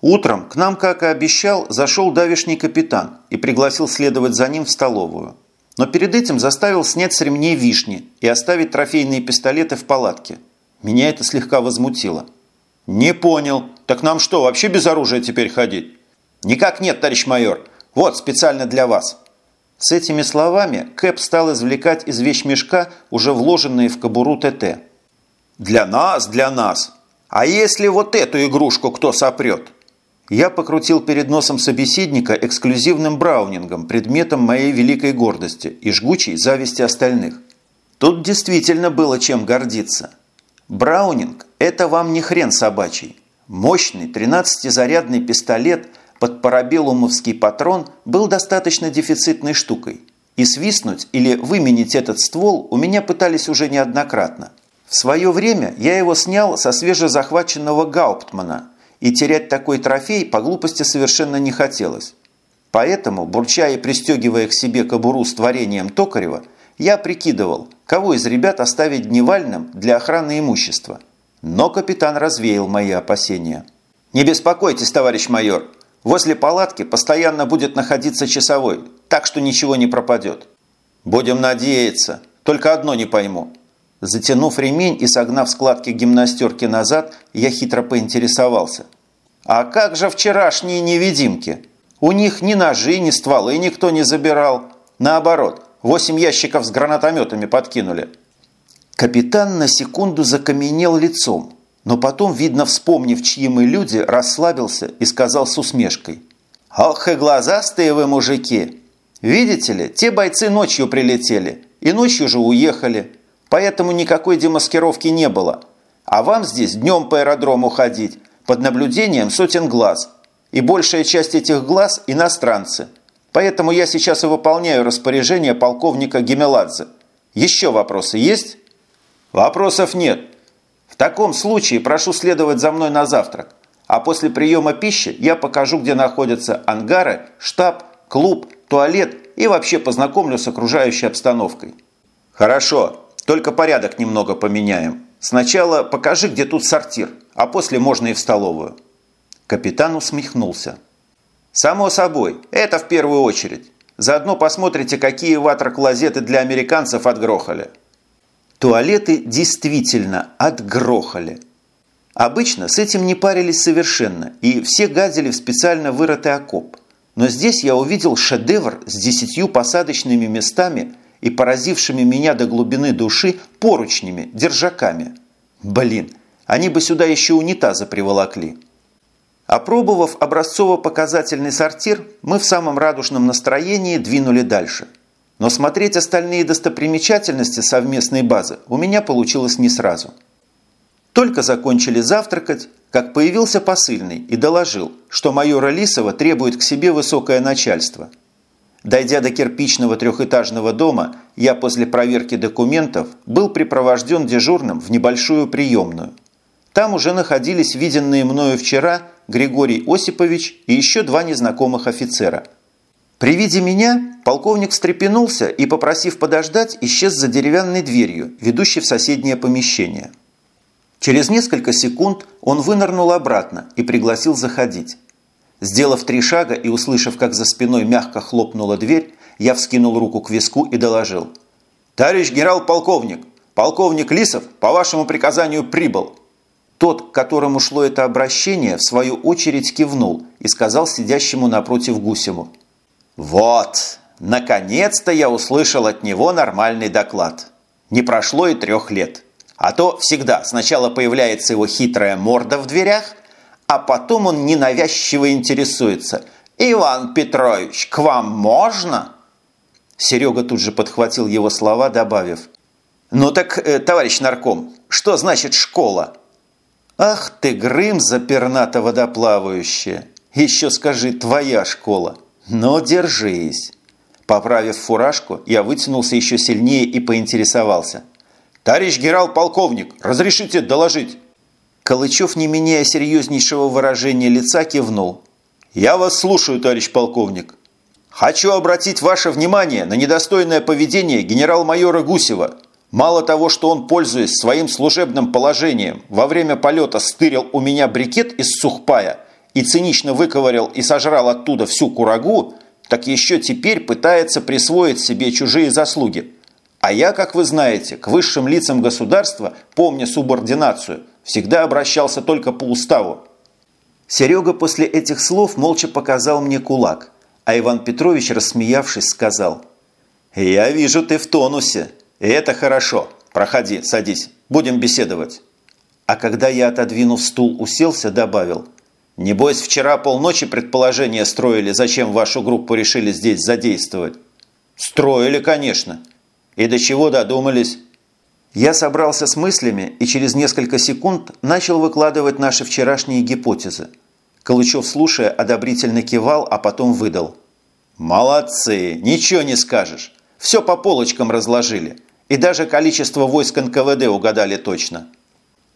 Утром к нам, как и обещал, зашел давишний капитан и пригласил следовать за ним в столовую. Но перед этим заставил снять с ремней вишни и оставить трофейные пистолеты в палатке. Меня это слегка возмутило. «Не понял. Так нам что, вообще без оружия теперь ходить?» «Никак нет, товарищ майор. Вот, специально для вас». С этими словами Кэп стал извлекать из вещмешка уже вложенные в кобуру ТТ. «Для нас, для нас. А если вот эту игрушку кто сопрет?» Я покрутил перед носом собеседника эксклюзивным браунингом, предметом моей великой гордости и жгучей зависти остальных. Тут действительно было чем гордиться. Браунинг – это вам не хрен собачий. Мощный 13-зарядный пистолет под парабеллумовский патрон был достаточно дефицитной штукой. И свистнуть или выменить этот ствол у меня пытались уже неоднократно. В свое время я его снял со свежезахваченного Гауптмана – и терять такой трофей по глупости совершенно не хотелось. Поэтому, бурча и пристегивая к себе кобуру с творением Токарева, я прикидывал, кого из ребят оставить дневальным для охраны имущества. Но капитан развеял мои опасения. «Не беспокойтесь, товарищ майор. Возле палатки постоянно будет находиться часовой, так что ничего не пропадет». «Будем надеяться. Только одно не пойму. Затянув ремень и согнав складки гимнастерки назад, я хитро поинтересовался. «А как же вчерашние невидимки? У них ни ножи, ни стволы никто не забирал. Наоборот, восемь ящиков с гранатометами подкинули». Капитан на секунду закаменел лицом, но потом, видно, вспомнив, чьи мы люди, расслабился и сказал с усмешкой. «Ох и глазастые вы мужики! Видите ли, те бойцы ночью прилетели и ночью же уехали». Поэтому никакой демаскировки не было. А вам здесь днем по аэродрому ходить, под наблюдением сотен глаз. И большая часть этих глаз – иностранцы. Поэтому я сейчас и выполняю распоряжение полковника Гемеладзе. Еще вопросы есть? Вопросов нет. В таком случае прошу следовать за мной на завтрак. А после приема пищи я покажу, где находятся ангары, штаб, клуб, туалет и вообще познакомлю с окружающей обстановкой. Хорошо. Только порядок немного поменяем. Сначала покажи, где тут сортир, а после можно и в столовую». Капитан усмехнулся. «Само собой, это в первую очередь. Заодно посмотрите, какие ватер-клозеты для американцев отгрохали». Туалеты действительно отгрохали. Обычно с этим не парились совершенно, и все гадили в специально вырытый окоп. Но здесь я увидел шедевр с десятью посадочными местами – и поразившими меня до глубины души поручнями, держаками. Блин, они бы сюда еще унитазы приволокли. Опробовав образцово-показательный сортир, мы в самом радужном настроении двинули дальше. Но смотреть остальные достопримечательности совместной базы у меня получилось не сразу. Только закончили завтракать, как появился посыльный и доложил, что майора Лисова требует к себе высокое начальство – Дойдя до кирпичного трехэтажного дома, я после проверки документов был припровожден дежурным в небольшую приемную. Там уже находились виденные мною вчера Григорий Осипович и еще два незнакомых офицера. При виде меня полковник встрепенулся и, попросив подождать, исчез за деревянной дверью, ведущей в соседнее помещение. Через несколько секунд он вынырнул обратно и пригласил заходить. Сделав три шага и услышав, как за спиной мягко хлопнула дверь, я вскинул руку к виску и доложил. «Товарищ генерал-полковник, полковник Лисов по вашему приказанию прибыл». Тот, к которому шло это обращение, в свою очередь кивнул и сказал сидящему напротив Гусему. «Вот, наконец-то я услышал от него нормальный доклад. Не прошло и трех лет. А то всегда сначала появляется его хитрая морда в дверях, а потом он ненавязчиво интересуется. «Иван Петрович, к вам можно?» Серега тут же подхватил его слова, добавив. «Ну так, э, товарищ нарком, что значит школа?» «Ах ты, Грымза пернато-водоплавающая! Еще скажи, твоя школа! Но держись!» Поправив фуражку, я вытянулся еще сильнее и поинтересовался. «Товарищ генерал-полковник, разрешите доложить?» Калычев, не меняя серьезнейшего выражения лица, кивнул. «Я вас слушаю, товарищ полковник. Хочу обратить ваше внимание на недостойное поведение генерал-майора Гусева. Мало того, что он, пользуясь своим служебным положением, во время полета стырил у меня брикет из сухпая и цинично выковырял и сожрал оттуда всю курагу, так еще теперь пытается присвоить себе чужие заслуги. А я, как вы знаете, к высшим лицам государства, помня субординацию, всегда обращался только по уставу. Серега после этих слов молча показал мне кулак, а Иван Петрович, рассмеявшись, сказал «Я вижу, ты в тонусе. Это хорошо. Проходи, садись. Будем беседовать». А когда я, отодвинув стул, уселся, добавил «Небось, вчера полночи предположения строили, зачем вашу группу решили здесь задействовать?» «Строили, конечно. И до чего додумались?» Я собрался с мыслями и через несколько секунд начал выкладывать наши вчерашние гипотезы. Калычев, слушая, одобрительно кивал, а потом выдал. «Молодцы! Ничего не скажешь. Все по полочкам разложили. И даже количество войск НКВД угадали точно.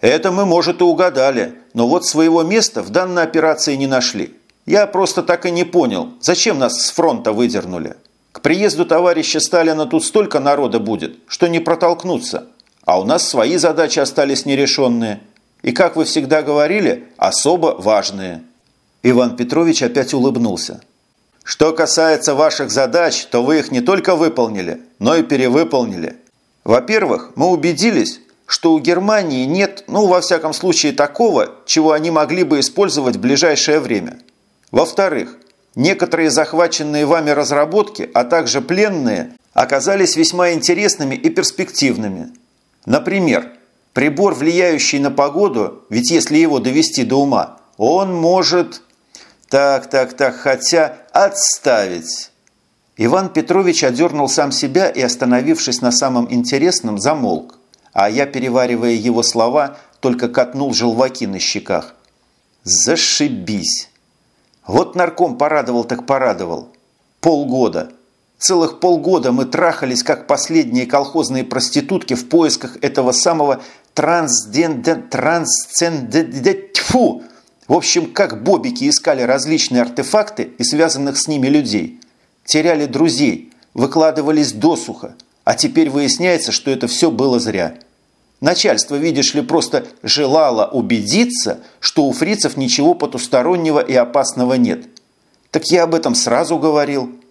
Это мы, может, и угадали, но вот своего места в данной операции не нашли. Я просто так и не понял, зачем нас с фронта выдернули. К приезду товарища Сталина тут столько народа будет, что не протолкнуться. А у нас свои задачи остались нерешенные. И, как вы всегда говорили, особо важные. Иван Петрович опять улыбнулся. Что касается ваших задач, то вы их не только выполнили, но и перевыполнили. Во-первых, мы убедились, что у Германии нет, ну, во всяком случае, такого, чего они могли бы использовать в ближайшее время. Во-вторых, некоторые захваченные вами разработки, а также пленные, оказались весьма интересными и перспективными. Например, прибор, влияющий на погоду, ведь если его довести до ума, он может... Так, так, так, хотя отставить. Иван Петрович одернул сам себя и, остановившись на самом интересном, замолк а я, переваривая его слова, только катнул желваки на щеках. Зашибись! Вот нарком порадовал так порадовал. Полгода. Целых полгода мы трахались, как последние колхозные проститутки в поисках этого самого трансденден... трансцендент... Тьфу! В общем, как бобики искали различные артефакты и связанных с ними людей. Теряли друзей, выкладывались досуха, а теперь выясняется, что это все было зря. Начальство, видишь ли, просто желало убедиться, что у фрицев ничего потустороннего и опасного нет. Так я об этом сразу говорил.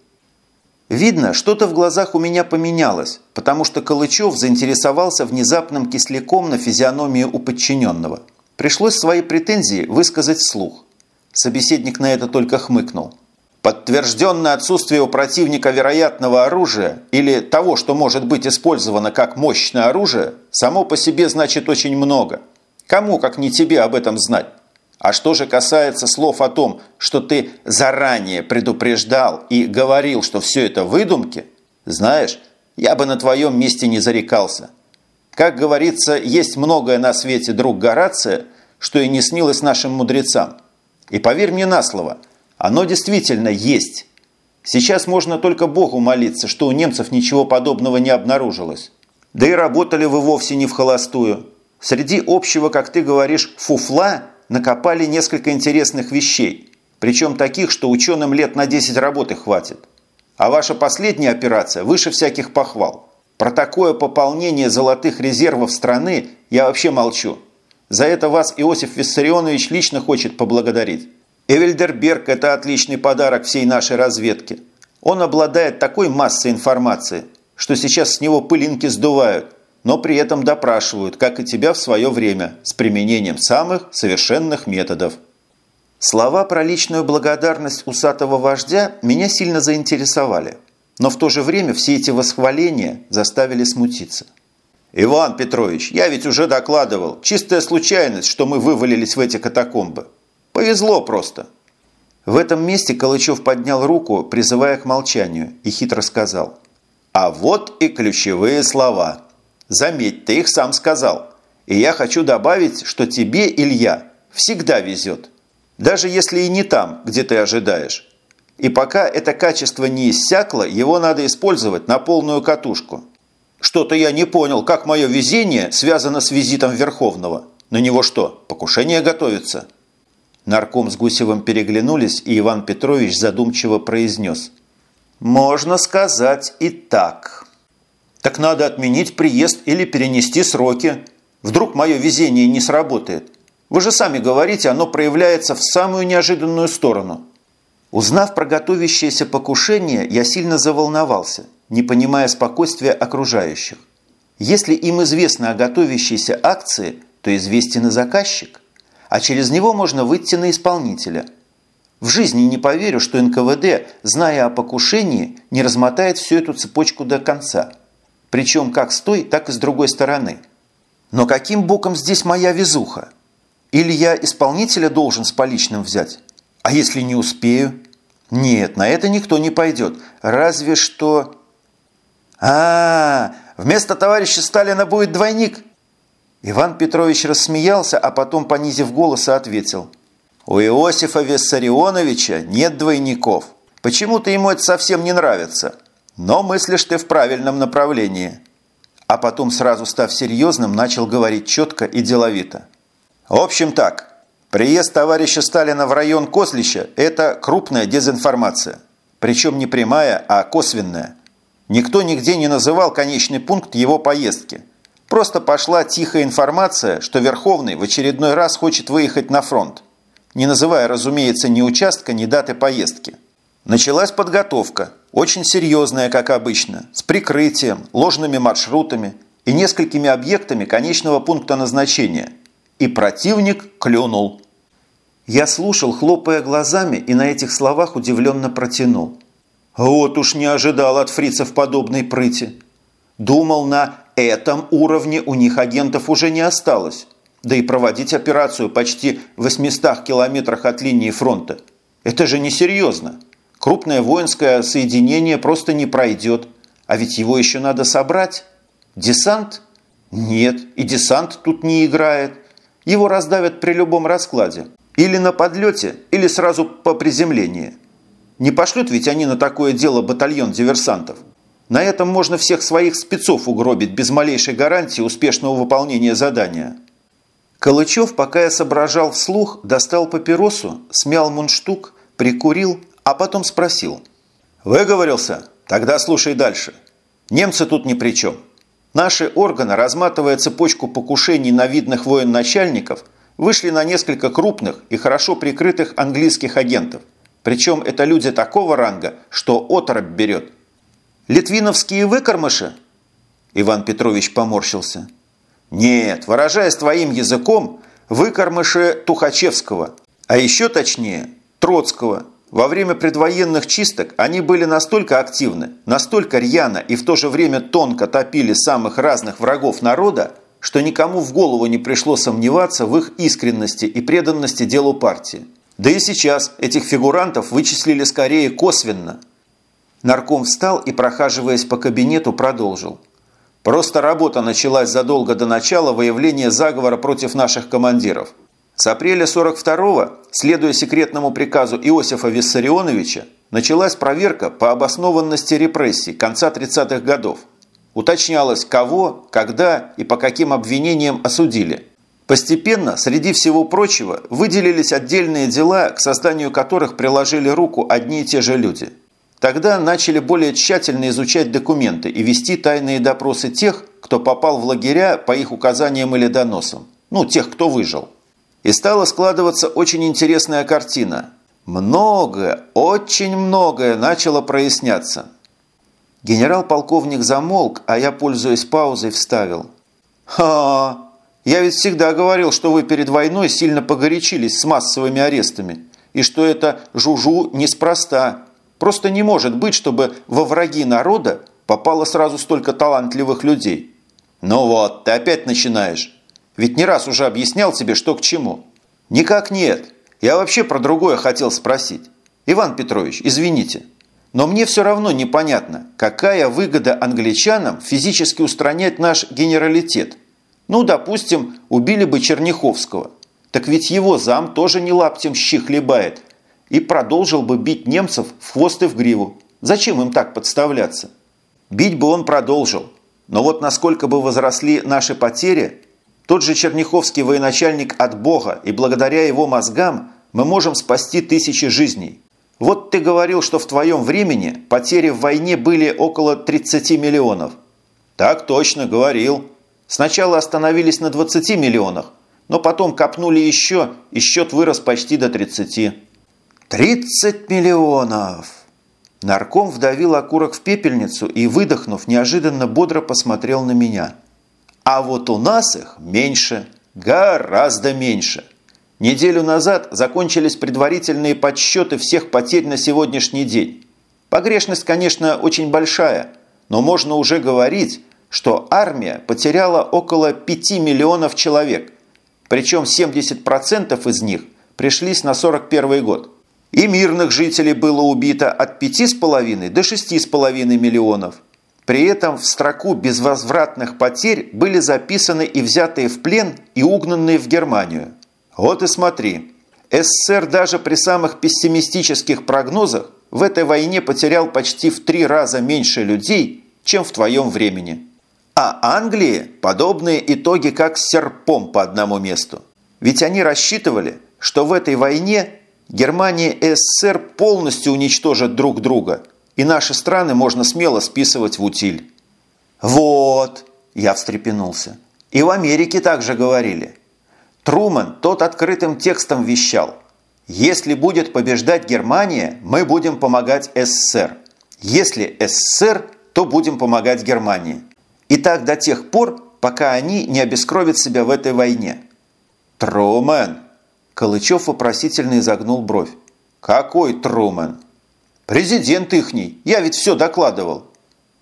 Видно, что-то в глазах у меня поменялось, потому что Калычев заинтересовался внезапным кисляком на физиономии у подчиненного. Пришлось свои претензии высказать вслух. Собеседник на это только хмыкнул. Подтвержденное отсутствие у противника вероятного оружия или того, что может быть использовано как мощное оружие, само по себе значит очень много. Кому, как не тебе, об этом знать? А что же касается слов о том, что ты заранее предупреждал и говорил, что все это выдумки, знаешь, я бы на твоем месте не зарекался. Как говорится, есть многое на свете, друг Горация, что и не снилось нашим мудрецам. И поверь мне на слово – оно действительно есть. Сейчас можно только Богу молиться, что у немцев ничего подобного не обнаружилось. Да и работали вы вовсе не в холостую. Среди общего, как ты говоришь, фуфла накопали несколько интересных вещей. Причем таких, что ученым лет на 10 работы хватит. А ваша последняя операция выше всяких похвал. Про такое пополнение золотых резервов страны я вообще молчу. За это вас Иосиф Виссарионович лично хочет поблагодарить. Эвельдерберг – это отличный подарок всей нашей разведке. Он обладает такой массой информации, что сейчас с него пылинки сдувают, но при этом допрашивают, как и тебя в свое время, с применением самых совершенных методов. Слова про личную благодарность усатого вождя меня сильно заинтересовали, но в то же время все эти восхваления заставили смутиться. «Иван Петрович, я ведь уже докладывал. Чистая случайность, что мы вывалились в эти катакомбы. Повезло просто. В этом месте Калычев поднял руку, призывая к молчанию, и хитро сказал. А вот и ключевые слова. Заметь, ты их сам сказал. И я хочу добавить, что тебе, Илья, всегда везет. Даже если и не там, где ты ожидаешь. И пока это качество не иссякло, его надо использовать на полную катушку. Что-то я не понял, как мое везение связано с визитом Верховного. На него что, покушение готовится?» Нарком с Гусевым переглянулись, и Иван Петрович задумчиво произнес. «Можно сказать и так». «Так надо отменить приезд или перенести сроки. Вдруг мое везение не сработает. Вы же сами говорите, оно проявляется в самую неожиданную сторону. Узнав про готовящееся покушение, я сильно заволновался, не понимая спокойствия окружающих. Если им известно о готовящейся акции, то известен и заказчик, а через него можно выйти на исполнителя. В жизни не поверю, что НКВД, зная о покушении, не размотает всю эту цепочку до конца. Причем как с той, так и с другой стороны. Но каким боком здесь моя везуха? Или я исполнителя должен с поличным взять? А если не успею? Нет, на это никто не пойдет. Разве что... а, -а, -а вместо товарища Сталина будет двойник. Иван Петрович рассмеялся, а потом, понизив голос, ответил. У Иосифа Виссарионовича нет двойников. Почему-то ему это совсем не нравится. Но мыслишь ты в правильном направлении. А потом, сразу став серьезным, начал говорить четко и деловито. В общем так, приезд товарища Сталина в район Кослища – это крупная дезинформация. Причем не прямая, а косвенная. Никто нигде не называл конечный пункт его поездки. Просто пошла тихая информация, что Верховный в очередной раз хочет выехать на фронт. Не называя, разумеется, ни участка, ни даты поездки. Началась подготовка, очень серьезная, как обычно, с прикрытием, ложными маршрутами и несколькими объектами конечного пункта назначения – и противник клюнул. Я слушал, хлопая глазами, и на этих словах удивленно протянул. Вот уж не ожидал от фрицев подобной прыти. Думал, на этом уровне у них агентов уже не осталось. Да и проводить операцию почти в 800 километрах от линии фронта. Это же несерьезно. Крупное воинское соединение просто не пройдет. А ведь его еще надо собрать. Десант? Нет, и десант тут не играет. Его раздавят при любом раскладе. Или на подлете, или сразу по приземлении. Не пошлют ведь они на такое дело батальон диверсантов. На этом можно всех своих спецов угробить без малейшей гарантии успешного выполнения задания. Калычев, пока я соображал вслух, достал папиросу, смял мундштук, прикурил, а потом спросил. «Выговорился? Тогда слушай дальше. Немцы тут ни при чем». Наши органы, разматывая цепочку покушений на видных военачальников, вышли на несколько крупных и хорошо прикрытых английских агентов. Причем это люди такого ранга, что оторопь берет. «Литвиновские выкормыши?» Иван Петрович поморщился. «Нет, выражаясь твоим языком, выкормыши Тухачевского, а еще точнее Троцкого, во время предвоенных чисток они были настолько активны, настолько рьяно и в то же время тонко топили самых разных врагов народа, что никому в голову не пришло сомневаться в их искренности и преданности делу партии. Да и сейчас этих фигурантов вычислили скорее косвенно. Нарком встал и, прохаживаясь по кабинету, продолжил. Просто работа началась задолго до начала выявления заговора против наших командиров – с апреля 42-го, следуя секретному приказу Иосифа Виссарионовича, началась проверка по обоснованности репрессий конца 30-х годов. Уточнялось, кого, когда и по каким обвинениям осудили. Постепенно, среди всего прочего, выделились отдельные дела, к созданию которых приложили руку одни и те же люди. Тогда начали более тщательно изучать документы и вести тайные допросы тех, кто попал в лагеря по их указаниям или доносам. Ну, тех, кто выжил. И стала складываться очень интересная картина. Многое, очень многое начало проясняться. Генерал-полковник замолк, а я, пользуясь паузой, вставил. «Ха! Я ведь всегда говорил, что вы перед войной сильно погорячились с массовыми арестами, и что это жужу неспроста. Просто не может быть, чтобы во враги народа попало сразу столько талантливых людей. Ну вот, ты опять начинаешь. Ведь не раз уже объяснял тебе, что к чему. Никак нет. Я вообще про другое хотел спросить. Иван Петрович, извините. Но мне все равно непонятно, какая выгода англичанам физически устранять наш генералитет. Ну, допустим, убили бы Черняховского. Так ведь его зам тоже не лаптем щи хлебает. И продолжил бы бить немцев в хвост и в гриву. Зачем им так подставляться? Бить бы он продолжил. Но вот насколько бы возросли наши потери, тот же Черняховский военачальник от Бога, и благодаря его мозгам мы можем спасти тысячи жизней. Вот ты говорил, что в твоем времени потери в войне были около 30 миллионов. Так точно, говорил. Сначала остановились на 20 миллионах, но потом копнули еще, и счет вырос почти до 30. 30 миллионов! Нарком вдавил окурок в пепельницу и, выдохнув, неожиданно бодро посмотрел на меня. А вот у нас их меньше, гораздо меньше. Неделю назад закончились предварительные подсчеты всех потерь на сегодняшний день. Погрешность, конечно, очень большая, но можно уже говорить, что армия потеряла около 5 миллионов человек, причем 70% из них пришлись на 41 год. И мирных жителей было убито от 5,5 до 6,5 миллионов. При этом в строку безвозвратных потерь были записаны и взятые в плен, и угнанные в Германию. Вот и смотри, СССР даже при самых пессимистических прогнозах в этой войне потерял почти в три раза меньше людей, чем в твоем времени. А Англии подобные итоги как серпом по одному месту. Ведь они рассчитывали, что в этой войне Германия и СССР полностью уничтожат друг друга, и наши страны можно смело списывать в утиль. «Вот!» – я встрепенулся. «И в Америке также говорили. Труман тот открытым текстом вещал. Если будет побеждать Германия, мы будем помогать СССР. Если СССР, то будем помогать Германии. И так до тех пор, пока они не обескровят себя в этой войне. Трумэн! Калычев вопросительно изогнул бровь. Какой Трумэн? Президент ихний, я ведь все докладывал.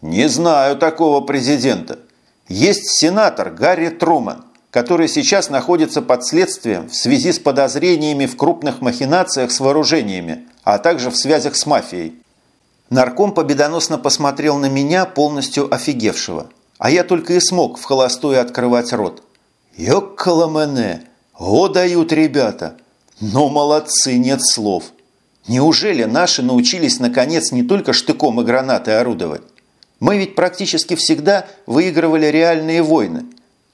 Не знаю такого президента. Есть сенатор Гарри Трумэн, который сейчас находится под следствием в связи с подозрениями в крупных махинациях с вооружениями, а также в связях с мафией. Нарком победоносно посмотрел на меня, полностью офигевшего – а я только и смог в холостую открывать рот. Ёккало мене! О, дают ребята! Но молодцы, нет слов! Неужели наши научились наконец не только штыком и гранатой орудовать? Мы ведь практически всегда выигрывали реальные войны,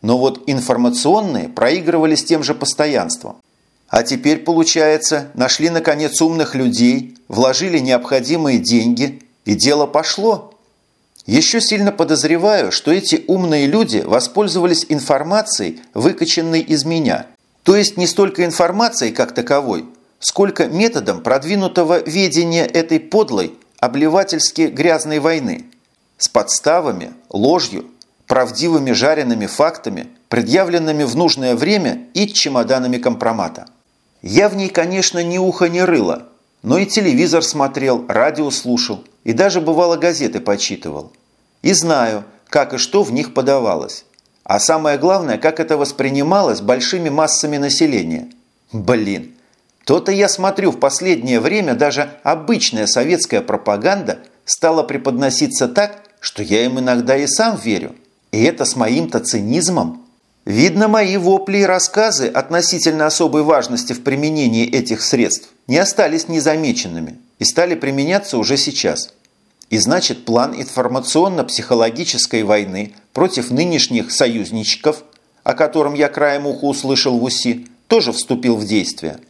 но вот информационные проигрывали с тем же постоянством. А теперь, получается, нашли наконец умных людей, вложили необходимые деньги, и дело пошло. Еще сильно подозреваю, что эти умные люди воспользовались информацией, выкаченной из меня. То есть не столько информацией как таковой, сколько методом продвинутого ведения этой подлой, обливательски грязной войны. С подставами, ложью, правдивыми жареными фактами, предъявленными в нужное время и чемоданами компромата. Я в ней, конечно, ни уха, ни рыла, но и телевизор смотрел, радио слушал и даже бывало газеты почитывал. И знаю, как и что в них подавалось. А самое главное, как это воспринималось большими массами населения. Блин, то-то я смотрю, в последнее время даже обычная советская пропаганда стала преподноситься так, что я им иногда и сам верю. И это с моим-то цинизмом. Видно, мои вопли и рассказы относительно особой важности в применении этих средств не остались незамеченными и стали применяться уже сейчас. И значит, план информационно-психологической войны против нынешних союзничков, о котором я краем уха услышал в УСИ, тоже вступил в действие.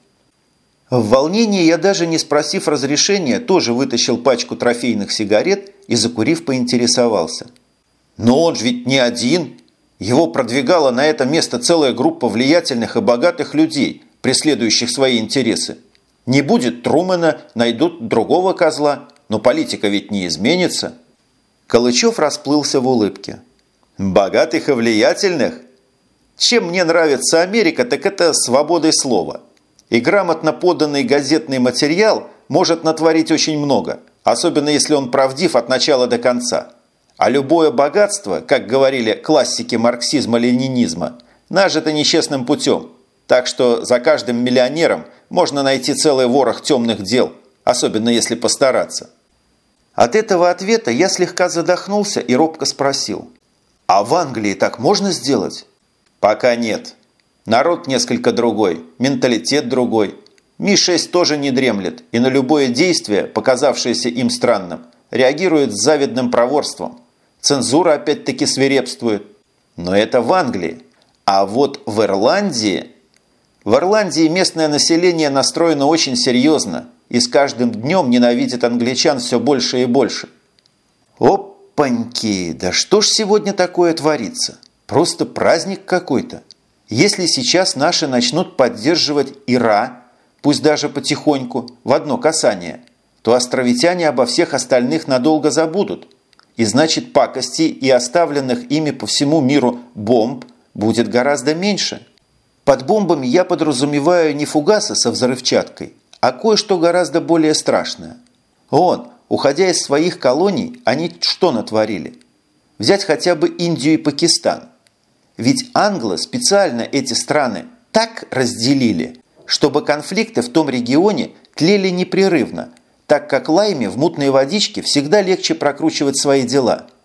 В волнении я даже не спросив разрешения, тоже вытащил пачку трофейных сигарет и, закурив, поинтересовался. Но он же ведь не один. Его продвигала на это место целая группа влиятельных и богатых людей, преследующих свои интересы. Не будет Трумэна, найдут другого козла – но политика ведь не изменится. Калычев расплылся в улыбке. Богатых и влиятельных? Чем мне нравится Америка, так это свободой слова. И грамотно поданный газетный материал может натворить очень много, особенно если он правдив от начала до конца. А любое богатство, как говорили классики марксизма-ленинизма, нажито нечестным путем. Так что за каждым миллионером можно найти целый ворох темных дел, особенно если постараться. От этого ответа я слегка задохнулся и робко спросил. «А в Англии так можно сделать?» «Пока нет. Народ несколько другой, менталитет другой. Ми-6 тоже не дремлет и на любое действие, показавшееся им странным, реагирует с завидным проворством. Цензура опять-таки свирепствует. Но это в Англии. А вот в Ирландии... В Ирландии местное население настроено очень серьезно и с каждым днем ненавидит англичан все больше и больше. Опаньки, да что ж сегодня такое творится? Просто праздник какой-то. Если сейчас наши начнут поддерживать Ира, пусть даже потихоньку, в одно касание, то островитяне обо всех остальных надолго забудут. И значит пакости и оставленных ими по всему миру бомб будет гораздо меньше. Под бомбами я подразумеваю не фугасы со взрывчаткой, а кое-что гораздо более страшное. Он, уходя из своих колоний, они что натворили? Взять хотя бы Индию и Пакистан – ведь англы специально эти страны так разделили, чтобы конфликты в том регионе тлели непрерывно, так как лайме в мутной водичке всегда легче прокручивать свои дела –